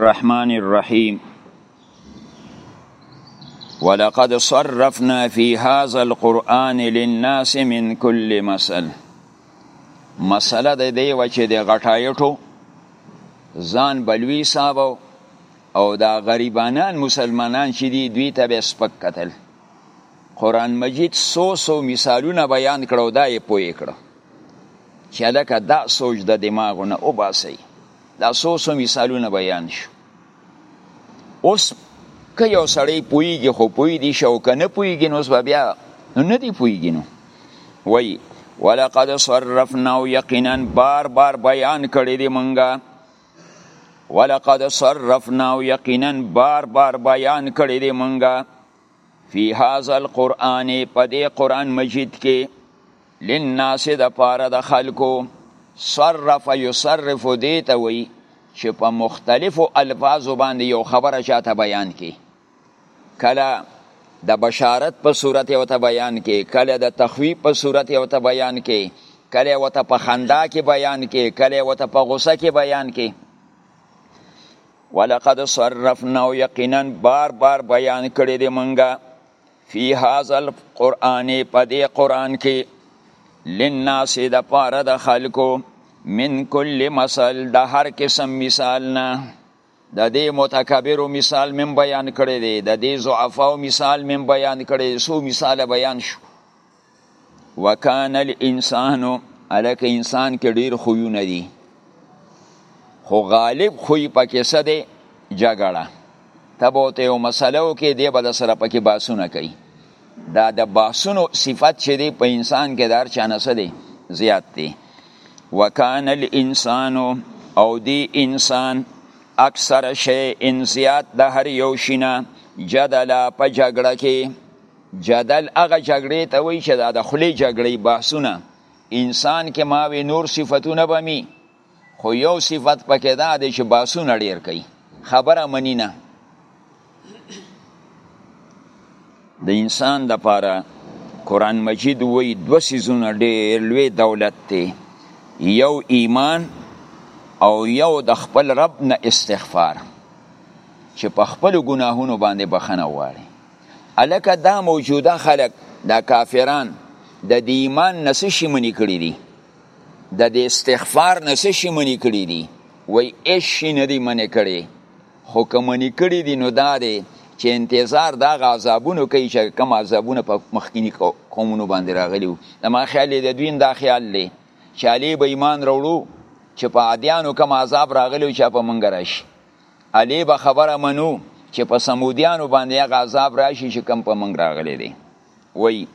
الرحمن الرحيم ولقد صرفنا في هذا القرآن للناس من كل مثل مسله د دی و چې د غټایټو ځان بلوي صاحب او دا غریبانان مسلمانان چې دي دوی ته به سپک قتل قرآن مجید سو سو مثالونه بیان کړو دا یې پوهې کړو چې لکه دا سوچ د دماغونه وباسئ دا څو څو مثالونه بیان شو اوس که یو سړی پوهیږي خو پوهی دی شو که نه پوهیږي نو به بیا نو نه دی پوهیږي نو وایي ولقد صرفنا یقینا بار بار بیان کړی دی مونږه ولقد صرفنا یقینا بار بار بیان کړی دی مونږه فی هاذا القرآن په دې قرآن مجید کې للناس د پاره د خلکو صرف یصرف دی ته وی چې په مختلفو الفاظو باندې یو خبره چاته بیان کی کله د بشارت په صورت یو ته بیان کی کله د تخویب په صورت یو ته بیان کی کله وته په خندا کې بیان کی کله وته په غوسه کې بیان کی ولقد صرفنا یقینا بار بار بیان کړی دی منګه فی هذا القرآن په دې قرآن کې للناس د پاره د خلکو من کل مثل د هر قسم مثال نه د دې متکبرو مثال من بیان کړی دی د دې ضعفاو مثال من بیان کړی دی سو مثال بیان شو وکان الانسان الک انسان کې ډیر خویونه دي خو غالب خوی پکې څه دی جګړه ته به ته یو مسله وکې دی به سره پکې باسونه کوي دا د باسونو صفت چې دی په انسان کې دار چانه څه دی زیات دی وکان الانسان او دی انسان اکثر شی ان زیات د هر یو شینه جدلا په جګړه کې جدل هغه جګړې ته وایي چې دا د خولې جګړې بحثونه انسان کې ما وی نور صفتونه به می خو یو صفت پکې دا دی چې بحثونه ډیر کوي خبره منی نه د انسان د پاره قرآن مجید وی دو سیزونه ډیر لوی دولت دی یو ایمان او یو د خپل رب نه استغفار چې په خپل ګناهونو باندې بخنه وغواړي الکه دا موجوده خلق دا کافران د دې ایمان نس شي منی کړی دي د دې استغفار نس شي منی کړی دي وای ايش شي نه دي منی کړی خو که منی کړی دي نو دا دی چې انتظار دا غذابونو کوي چې کوم عذابونه په مخکینی قومونو باندې راغلیو د ما خیال د دوی دا خیال دی چې علی به ایمان وروړو چې په عادیانو کوم عذاب راغلیو چې په منګ راشي الی به خبره منو چې په سمودیانو باندې هغه عذاب راشي چې کم په منګ راغلی دی وای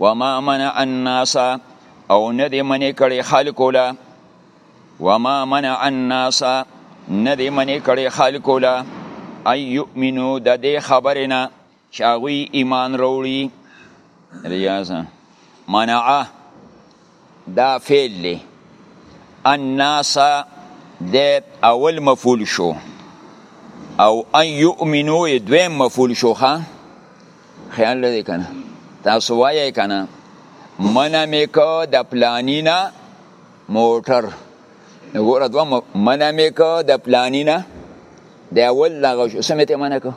وما منع الناس او نه دی منې کړي خلکو له وما منع الناس نه دی منې کړي خلکو له اي يؤمنو د دې خبرې نه چې هغوی ایمان راوړي ریاضه منعه دا فعل دی الناس د اول مفعول شو او ان یؤمنو دویم مفعول شو ښه خیال لري کنه تاسو وایې کنه منه مې کو د پلانی نه موټر وګوره دوه منه مې کو د پلانی نه د اول دغه شو سمې ته منه کو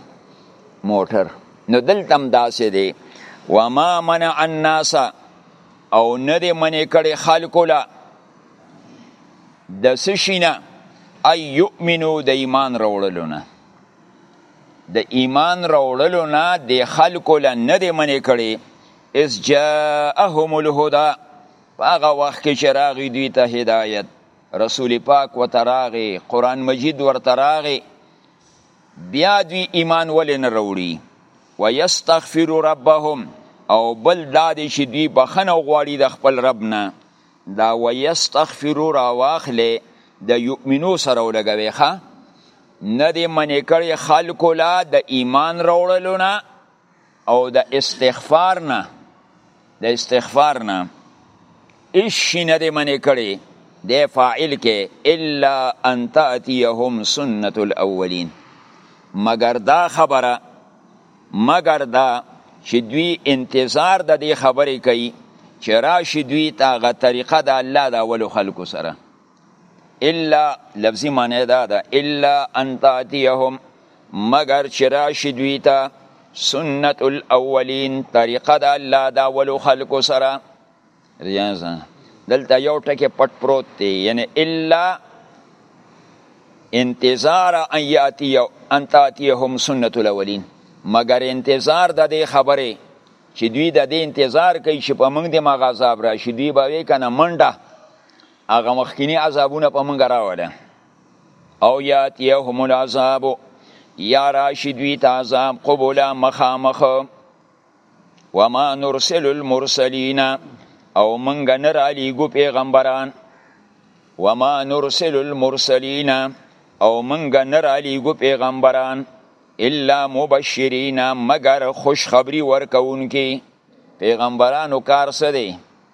موټر نو دلته هم داسې دی وما منع الناس او نه دی منع کړی خلکو له د څه شي نه ان یؤمنو د ایمان راوړلو نه د ایمان راوړلو نه د خلکو له نه دی منې کړي اس جاءهم الهدى هغه وخت کې چې راغی دوی ته هدایت رسول پاک ورته راغی قرآن مجید ورته راغی بیا دوی ایمان ولې نه راوړي ویستغفر ربهم او بل دا دی چې دوی بخنه غواړي د خپل رب نه دا ویستغفر را واخلې د یؤمنو سره ولګوي ښه نه دې منې کړې خلکو لا د ایمان راوړلو نه او د استغفار نه د استغفار نه هیڅ شي نه دی منې کړی دی فاعل کې الا ان تأتیهم سنت الاولین مګر دا خبره مګر دا چې دوی انتظار د دې خبرې کوي چې راشي دوی ته هغه طریقه د الله د اولو خلکو سره الا لفظي معنی دا ده الا ان تاتيهم مگر چې راشي دوی ته سنت الاولین طریقه د الله د اولو خلکو سره ریاضه دلته یو ټکی پټ پروت دی یعنی الا انتظار ان یاتی ان تاتیهم سنت الاولین مگر انتظار د دې خبره چې دوی د دې انتظار کوي چې په موږ د مغازاب راشي دوی به وی کنه منډه هغه مخکینی عذابونه په مونږ راوله او یاتیهم العذاب یا راشی دوی ته عذاب قبولا مخامخ وما نرسل المرسلین او مونږ نه را لیږو پیغمبران وما نرسل المرسلین او مونږ نه را لیږو پیغمبران الا مبشرین مگر خوشخبری ورکوونکي پیغمبرانو کار څه دی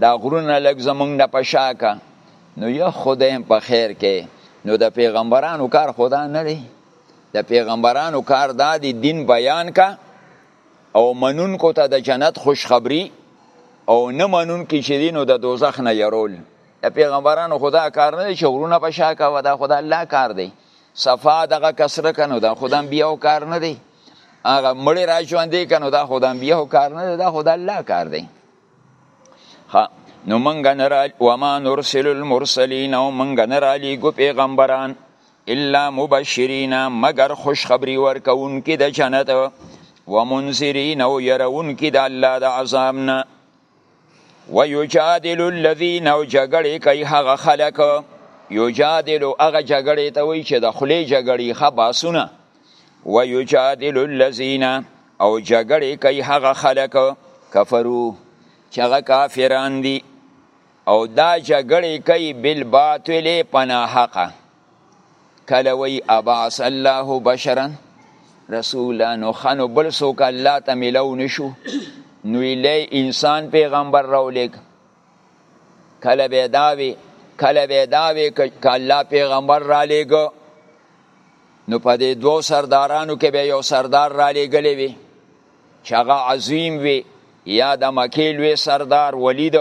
دا غرونه لږ زمونږ نه په شا که نو یو خدای په خیر کې نو د پیغمبرانو کار خدا نه دی د پیغمبرانو کار دا دی دین بیان کا او منونکو ته د جنت خوشخبری او نه منونکي چې دینو د دوزخ نه یرول د پیغمبرانو خدا کار نه دی چې غرونه په شا کوه دا خدا الله کار دی صفا دغه کسره کنو دا خدام بیا او کار نه دی هغه مړی را ژوندې کنو دا خدام بیا او کار نه دی دا خدای الله کار دی ها نو منګ نه را و ما نرسل المرسلین او منګ نه را لیګو پیغمبران الا مبشرین مگر خوش خبری ورکون کی د جنت و منذرین او يرون کی د الله د عذاب نه ويجادل الذين او جګړې کوي هغه خلک یجادل هغه جګړې ته وایي چې د خولې جګړې ښه باسونه ويجادل الذين او جګړې کوي هغه خلک کفرو چې هغه کافران دي او دا جګړې کوي بالباطل پناهقه کله وی ابعث الله بشرا رسولا نو خنو بل سوک الله ته ملو نشو نو الی انسان پیغمبر راولیک کله به داوی کله به داوی ک الله پیغمبر را لیګو نو په دې دوو سردارانو کې به یو سردار را لیګلې وی چې هغه عظیم وی یا د مکیل وی سردار ولید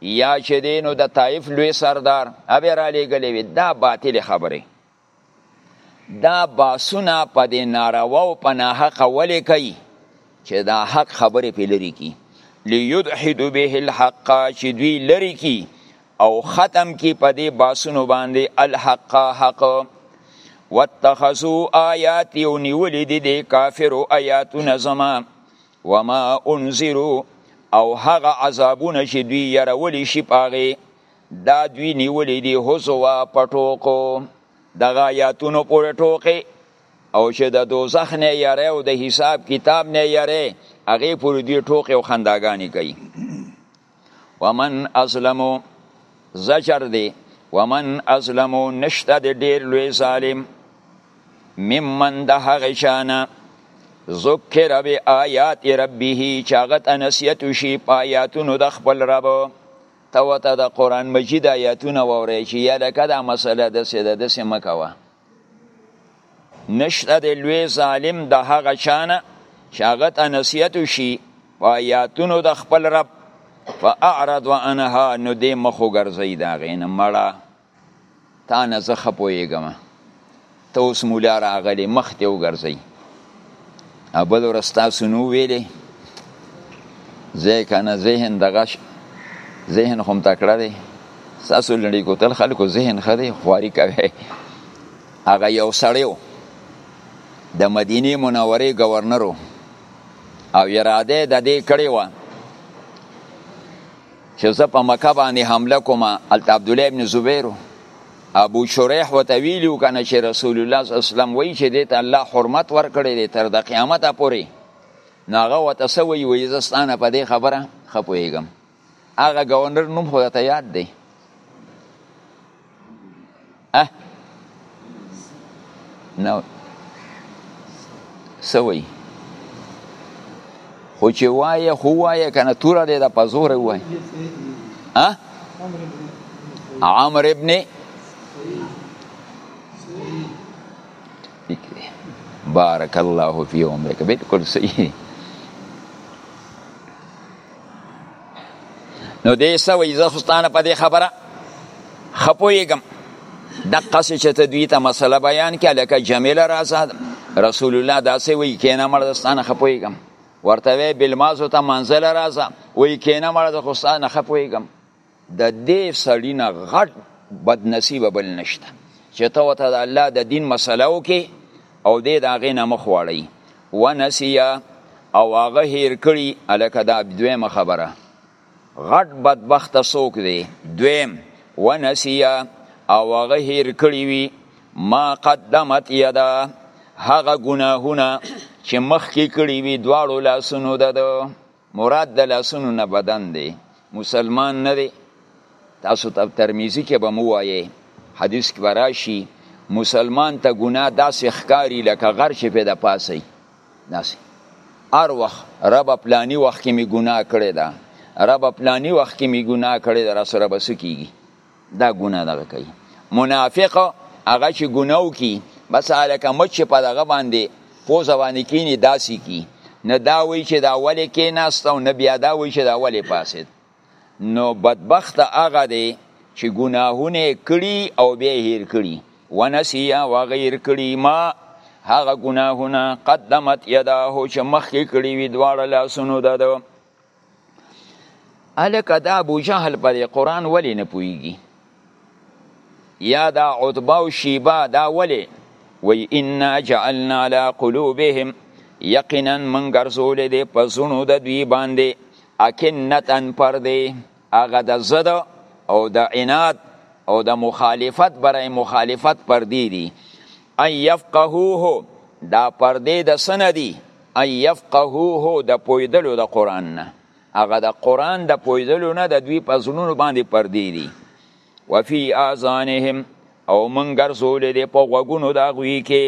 یا چې دی نو د طایف لوی سردار ابه را لېږلې وي دا باطل خبره دا باسونه په دې ناروا او په ناحق ولې کوي چې دا حق خبره په لري کی ليدحد به الحق چې دوی لري کی او ختم کی په دې باسونو باندې الحق حق واتخذوا آیاتی او نیولی دی دی کافرو آیاتونه زما وما انذرو او هغه عذابونه چې دوی يرولې شي پاغه دا دوی نیولې دي هوزوا پټوکو د غایاتونو پورې ټوکې او چې د دوزخ نه یاره او د حساب کتاب نه یاره هغه پورې دوی ټوکې او خنداګانې کوي ومن ازلمو زجر دی ومن ازلمو نشته د ډیر لوی ظالم ممن د هغه چانه ذکر به آیات ربه چاغت انسیت شي پایاتونو د خپل رب ته وته د قران مجید آیاتونه ووري چې یا لکه دا مسله د سیده د سمکوه نشته د لوی ظالم د هغه چانه چې هغه ته نصیحت وشي په آیاتونو د خپل رب فاعرض عنها نو دې مخ وګرځوي د هغې نه مړه تا نه زه ښه پوهېږم ته اوس مولا راغلې مخ دې وګرځوي ابل ورځ تاسو نو ویلې ځکه نه ذهن د غش ذهن هم تکړه دی تاسو لړی کوتل خلکو ذهن خدي خواري کوي هغه یو سړیو د مدینه منورې گورنرو او اراده د دې کړې و چې زه په مکه باندې حمله کوم الته عبد الله ابن زبیر ابو شریح وته ویلو کنه چې رسول الله صلی الله علیه وسلم وایي چې دې ته الله حرمت ورکړي دې تر د قیامت پورې ناغه وته سو وی وی زستانه په دې خبره خپویګم هغه گورنر نوم خو ته یاد دی اه نو سوي خو چې وایه خو وایه کنه توره دې د پزور وایه اه عمر ابن بارک الله فی عمرک بالکل صحیح نو دې سوي زه خوستانه په دې خبره خپويګم د قصې چې ته دوی ته مسله بیان کې لکه جمیل راځه رسول الله داسې وی کینه مړ دستانه خپويګم ورته وی بلمازو ته منزل راځه وی کینه مړ د خوستانه خپويګم د دې سړی نه غټ بد نصیب بل نشته چې ته وته د الله د دین مسله وکې او دې د هغې نه مخ واړی ونسیه او هغه هیر کړي الکه دا دویمه خبره غټ بدبخت څوک دی دویم ونسیه او هغه هیر کړي وي ما قدمت یدا هغه ګناهونه چې مخکې کړي وي دواړو لاسونو د مراد د لاسونو نه بدن دی مسلمان نه دی تاسو ته ترمذی کې به مو وایي حدیث کې براشي مسلمان ته ګناه داسې ښکاری لکه غر چې په د پاسي داسې هر وخت رب پلانی وخت کې می ګناه کړی دا رب پلانی وخت کې می ګناه کړی دا سره بس کیږي دا ګناه دغه کوي منافق هغه چې ګناو کی بس الکه مچ په دغه باندې پوزه باندې کینی داسې کی نه دا وی چې دا ولې کې ناست او نه بیا دا وی چې دا ولې پاسید نو بدبخت هغه دی چې ګناهونه کړي او بیا هیر کړي ونسیا وغیر کړي ما هغه ګناهونه قدمت یداه چې مخکې کړي وي دواړه لاسونو د الکه دا ابو جهل په دې قرآن ولې نه پوهیږي یا دا عتبه او شیبه دا ولې وی انا جعلنا علی قلوبهم یقینا من ګرځول دي په زونو د دوی باندې اکنتن پر دی هغه د زد او د عناد او د مخالفت برای مخالفت پر دی دي ان یفقهوه دا پر دی د سندي ان يفقهوه د پویدلو د قران نه هغه د قران د پویدلو نه د دوی په زړونو باندې پردې دي وفي اذانهم او من ګرځول دي په غوګونو د غوي کې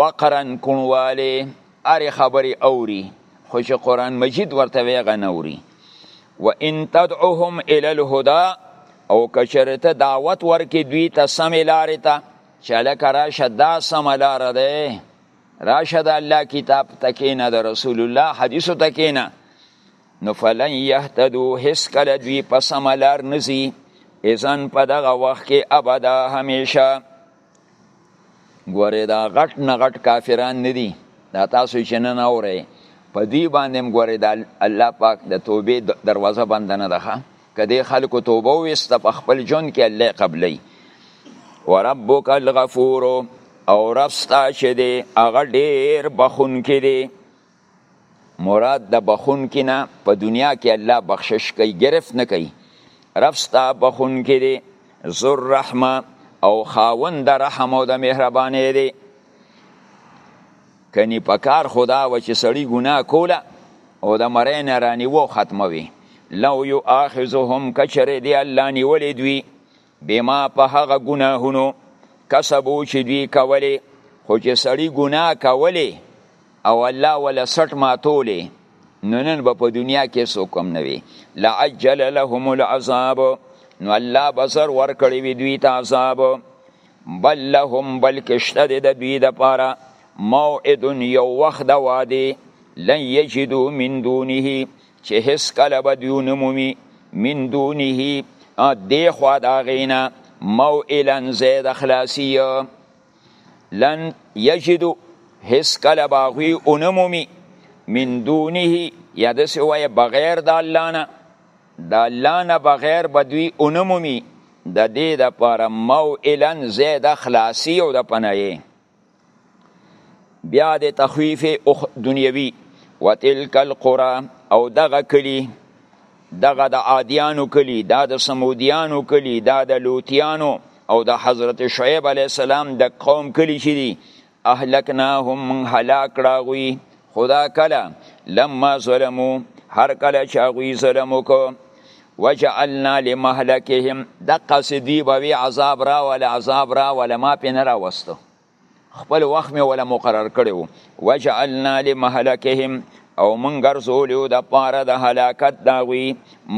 وقرن کونواله اره خبري اوري خو چې قران مجید ورته ویغه نوري وان تدعوهم الى الهدى او کشرته دعوت ورکې دوی ته سم لارې ته چې لکه راشه دا سم لار ده راشه د الله کتاب تکینه د رسول الله حدیث تکینه نو فلن یهتدو هیڅ کله دوی په سمه لار نزي اذن په دغه وخت کې ابدا همیشه ګورې دا غټ نه غټ کافران نه دي دا تاسو چې نن اورئ په دې باندې هم ګورې دا الله پاک د توبې دروازه بنده نه ده که دې خلکو توبه وویسته په خپل ژوند کې الله قبلوي وربک الغفور او رب ستا چې دی هغه ډېر بخونکی دی مراد د بخونکی نه په دنیا کې الله بخشش کوي گرفت نه کوي رب ستا بخونکی دی ذر رحمه او خاوند رحم او د مهرباني دی کنی په کار خدا و چې سړی ګناه کوله او د مرې نه رانیوه ختموي لو یو آخذهم کچرې دی الله نیولې دوی بما په هغه ګناهونو کسبو چې دوی کولې خو چې سړی ګناه کولې او الله ولا سټ ماتولې نو نن به په دنیا کې څوک هم نه وي لعجل لهم العذاب نو الله بسر ورکړي وي دوی ته عذاب بل لهم بلکې شته دی د دوی دپاره موعد یو وخت د وعدې لن یجدو من دونه چې هېڅکله به دوی ونه مومي من دونه دې خوا د هغې نه موعلا ځای د خلاصي لن یجدو هېڅکله به هغوی ونه مومي من دونه یا داسې وایه بغیر د الله نه د الله نه بغیر به دوی ونه مومي د دې دپاره موئلا ځای د خلاصي او د پنایې بیا د تخویف دنیوي وتلک القرى او دغه کلی دغه د عادیانو کلی دا د سمودیانو کلی دا د لوتیانو او د حضرت شعیب علی السلام د قوم کلی چې دي اهلکناهم من هلاک کړه غوی خدا کله لما ظلمو هر کله چې غوی ظلم وکړو وجعلنا لمهلكهم د قصدی بوي عذاب را ول عذاب را ول ما په نه راوستو خپل وخت می ولا مقرر کړو وجعلنا لمهلكهم او من ګرځولیو د پاره د هلاکت داوی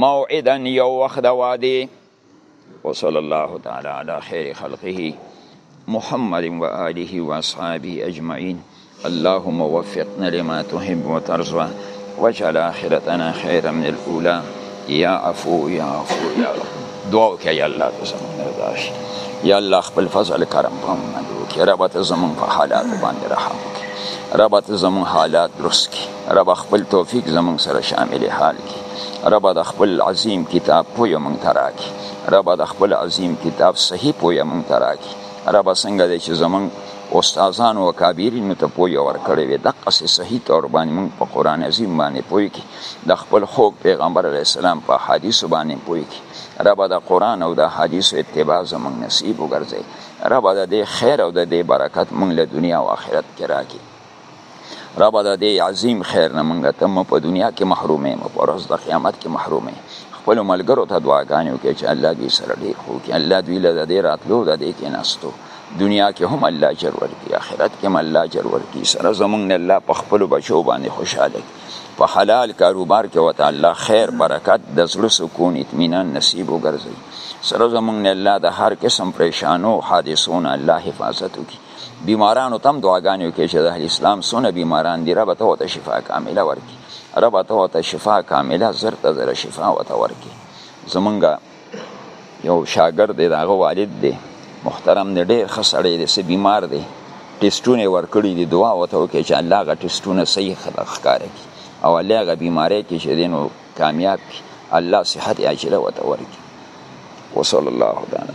موعدا یو وخت د وادي وصلی الله تعالی علی خیر خلقه محمد و آله و اصحابه اجمعین اللهم وفقنا لما تحب وترضى واجعل آخرتنا خيرا من الأولى يا عفو يا عفو يا رب دعا وکړه یا الله ته زموږ رضاش یا الله خپل فضل کرم په موږ باندې وکړي رب ته زموږ په حالات باندې رحم وکړي رب ته زموږ حالات درست کړي رب خپل توفیق زمونږ سره شامل حال کی رب د خپل عظیم کتاب پوی مونږ تراکی رب د خپل عظیم کتاب صحیح پوی مونږ تراکی رب څنګه دی چې زمونږ استادان او کابیرینو ته پوی ورکړی وي دغه سه صحیح تور باندې مونږ په قران عظیم باندې پوی کی د خپل خوږ پیغمبر علی السلام په حدیث باندې پوی کی رب د قران او د حدیث اتباع زمونږ نصیب وګرځي رب د دې خیر او د دې برکت مونږ له دنیا او آخرت کې راکړي رب د دې عظیم خیر نه مونږ ته مو په دنیا کې محرومې مو په ورځ د قیامت کې محرومې خپل ملګرو ته دعاګانې وکړي چې الله دوی سره ډېر خو کې الله دوی له دې راتلو د دې کې ناستو دنیا کې هم الله اجر ورکړي آخرت کې هم الله اجر ورکړي سره زمونږ نه الله په خپل بچو باندې خوشاله په حلال کاروبار کې وته الله خیر برکت د زړه سکون اطمینان نصیب وګرځي سره زمونږ نه الله د هر قسم پریشانو حادثو نه الله حفاظت وکړي بیمارانو تم دعاګانې وکړي چې د اهل اسلام سونه بیماران دي رب ته وته شفا کامله ورکړي رب ته وته شفا کامله زر ته زر شفا وته ورکړي زمونږ یو شاګرد دی دغه والد دی محترم دی ډېر ښه سړی دی څه بیمار دی ټیسټونه یې ورکړي دي دعا ورته وکړي چې الله هغه ټیسټونه صحیح ښکاره کړي او الله هغه بیمارۍ کې چې دی نو کامیاب کړي الله صحت عاجله ورته ورکړي وصلی الله تعالی